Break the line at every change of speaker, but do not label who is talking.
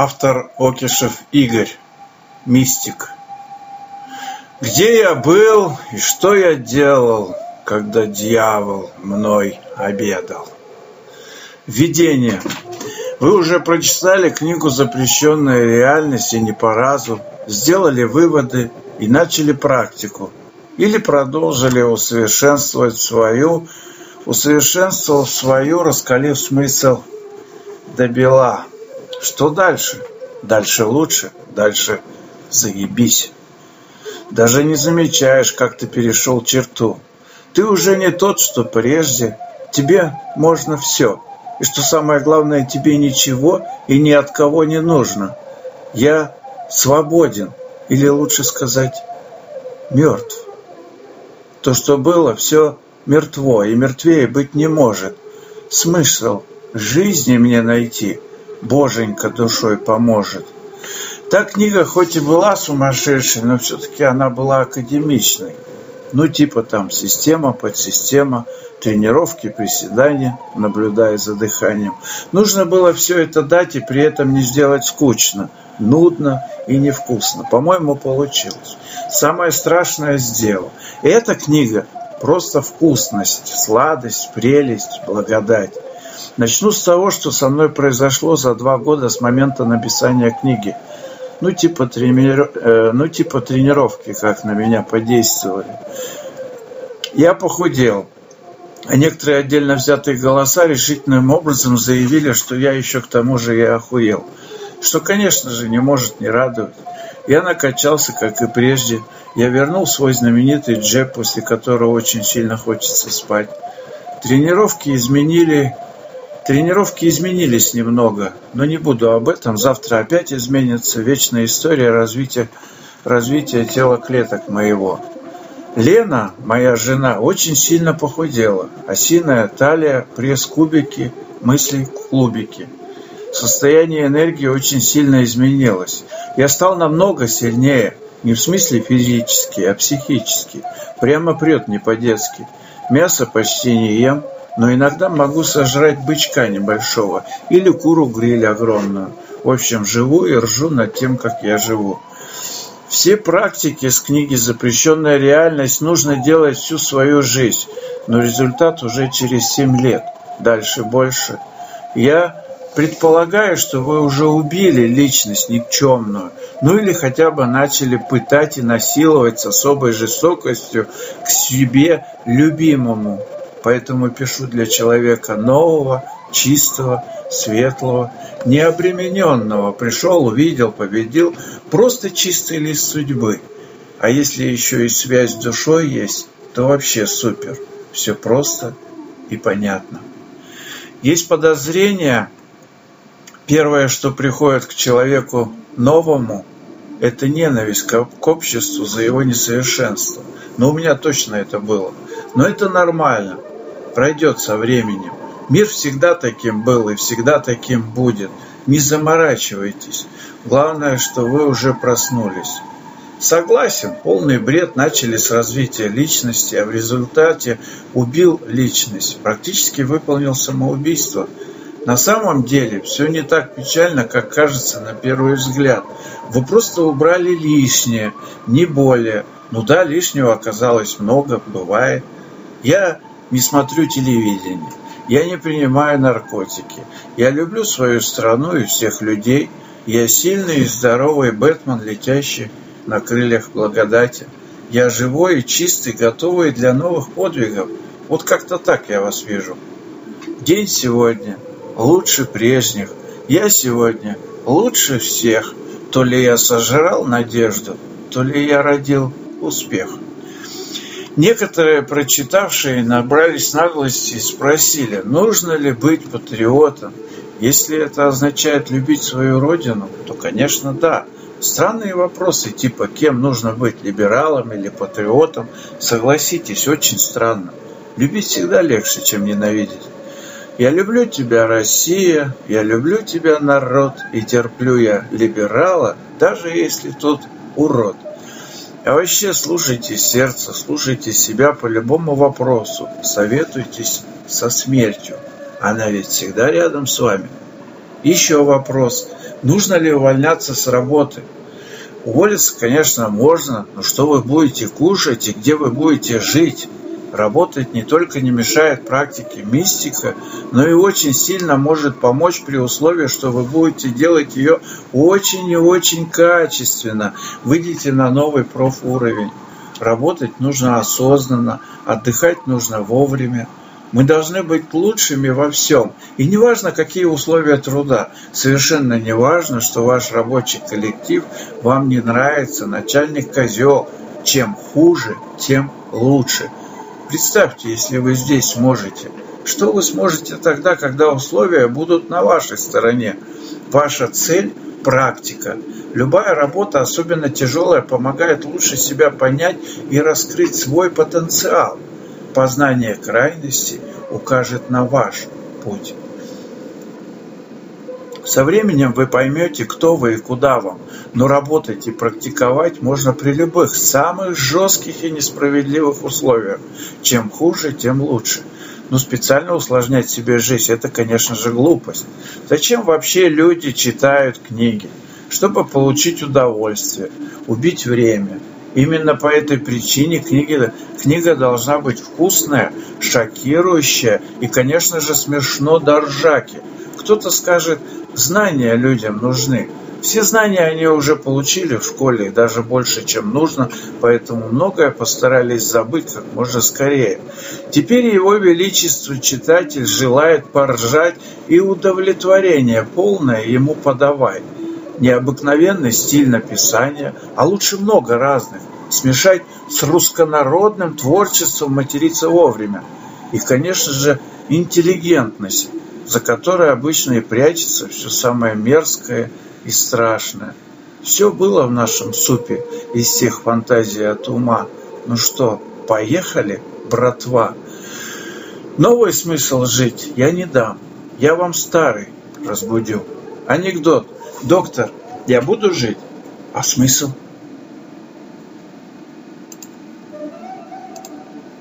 Автор Окишев Игорь. Мистик. Где я был и что я делал, когда дьявол мной обедал? Введение. Вы уже прочитали книгу «Запрещенная реальность» и не по разу, сделали выводы и начали практику. Или продолжили усовершенствовать свою, усовершенствовав свою, раскалив смысл до бела. Что дальше? Дальше лучше, дальше заебись. Даже не замечаешь, как ты перешел черту. Ты уже не тот, что прежде. Тебе можно все. И что самое главное, тебе ничего и ни от кого не нужно. Я свободен, или лучше сказать, мертв. То, что было, все мертво, и мертвее быть не может. Смысл жизни мне найти – Боженька душой поможет. Та книга хоть и была сумасшедшей, но все-таки она была академичной. Ну, типа там система, подсистема, тренировки, приседания, наблюдая за дыханием. Нужно было все это дать и при этом не сделать скучно, нудно и невкусно. По-моему, получилось. Самое страшное сделал. И эта книга просто вкусность, сладость, прелесть, благодать. Начну с того, что со мной произошло за два года с момента написания книги. Ну типа, тренир... э, ну, типа тренировки, как на меня подействовали. Я похудел. А некоторые отдельно взятые голоса решительным образом заявили, что я еще к тому же и охуел. Что, конечно же, не может не радовать. Я накачался, как и прежде. Я вернул свой знаменитый джеб, после которого очень сильно хочется спать. Тренировки изменили Тренировки изменились немного, но не буду об этом. Завтра опять изменится вечная история развития, развития тела клеток моего. Лена, моя жена, очень сильно похудела. Осиная талия, пресс-кубики, мысли клубики. Состояние энергии очень сильно изменилось. Я стал намного сильнее. Не в смысле физически, а психически. Прямо прет не по-детски. Мясо почти не ем, но иногда могу сожрать бычка небольшого или куру гриль огромную. В общем, живу и ржу над тем, как я живу. Все практики с книги «Запрещенная реальность» нужно делать всю свою жизнь, но результат уже через 7 лет, дальше больше. Я предполагаю, что вы уже убили личность никчемную, ну или хотя бы начали пытать и насиловать с особой жестокостью к себе любимому. Поэтому пишу для человека нового, чистого, светлого, необремененного. Пришел, увидел, победил. Просто чистый лист судьбы. А если еще и связь с душой есть, то вообще супер. Все просто и понятно. Есть подозрение, первое, что приходит к человеку новому, это ненависть к обществу за его несовершенство. Но у меня точно это было. Но это нормально пройдет со временем. Мир всегда таким был и всегда таким будет. Не заморачивайтесь. Главное, что вы уже проснулись. Согласен, полный бред начали с развития личности, а в результате убил личность, практически выполнил самоубийство. На самом деле все не так печально, как кажется на первый взгляд. Вы просто убрали лишнее, не более. Ну да, лишнего оказалось много, бывает. Я не смотрю телевидение. Я не принимаю наркотики. Я люблю свою страну и всех людей. Я сильный и здоровый Бэтмен, летящий на крыльях благодати. Я живой и чистый, готовый для новых подвигов. Вот как-то так я вас вижу. День сегодня лучше прежних. Я сегодня лучше всех. То ли я сожрал надежду, то ли я родил успех. Некоторые, прочитавшие, набрались наглости и спросили, нужно ли быть патриотом. Если это означает любить свою родину, то, конечно, да. Странные вопросы, типа, кем нужно быть, либералом или патриотом, согласитесь, очень странно. Любить всегда легче, чем ненавидеть. Я люблю тебя, Россия, я люблю тебя, народ, и терплю я либерала, даже если тот урод. А вообще слушайте сердце, слушайте себя по любому вопросу, советуйтесь со смертью. Она ведь всегда рядом с вами. Еще вопрос. Нужно ли увольняться с работы? Уволиться, конечно, можно, но что вы будете кушать и где вы будете жить? Работать не только не мешает практике мистика, но и очень сильно может помочь при условии, что вы будете делать ее очень и очень качественно. Выйдите на новый профуровень. Работать нужно осознанно, отдыхать нужно вовремя. Мы должны быть лучшими во всем. И не важно, какие условия труда. Совершенно не важно, что ваш рабочий коллектив вам не нравится, начальник козел. Чем хуже, тем лучше. Представьте, если вы здесь сможете. Что вы сможете тогда, когда условия будут на вашей стороне? Ваша цель – практика. Любая работа, особенно тяжелая, помогает лучше себя понять и раскрыть свой потенциал. Познание крайности укажет на ваш путь. Со временем вы поймете, кто вы и куда вам, но работать и практиковать можно при любых самых жестких и несправедливых условиях. Чем хуже, тем лучше. Но специально усложнять себе жизнь – это, конечно же, глупость. Зачем вообще люди читают книги? Чтобы получить удовольствие, убить время. Именно по этой причине книга, книга должна быть вкусная, шокирующая и, конечно же, смешно до ржаки. Кто-то скажет, Знания людям нужны. Все знания они уже получили в школе, даже больше, чем нужно, поэтому многое постарались забыть как можно скорее. Теперь его величество читатель желает поржать и удовлетворение полное ему подавать. Необыкновенный стиль написания, а лучше много разных, смешать с руссконародным творчеством материться вовремя. И, конечно же, интеллигентность за которой обычно и прячется все самое мерзкое и страшное. Все было в нашем супе из всех фантазий от ума. Ну что, поехали, братва? Новый смысл жить я не дам. Я вам старый разбудю. Анекдот. Доктор, я буду жить? А смысл?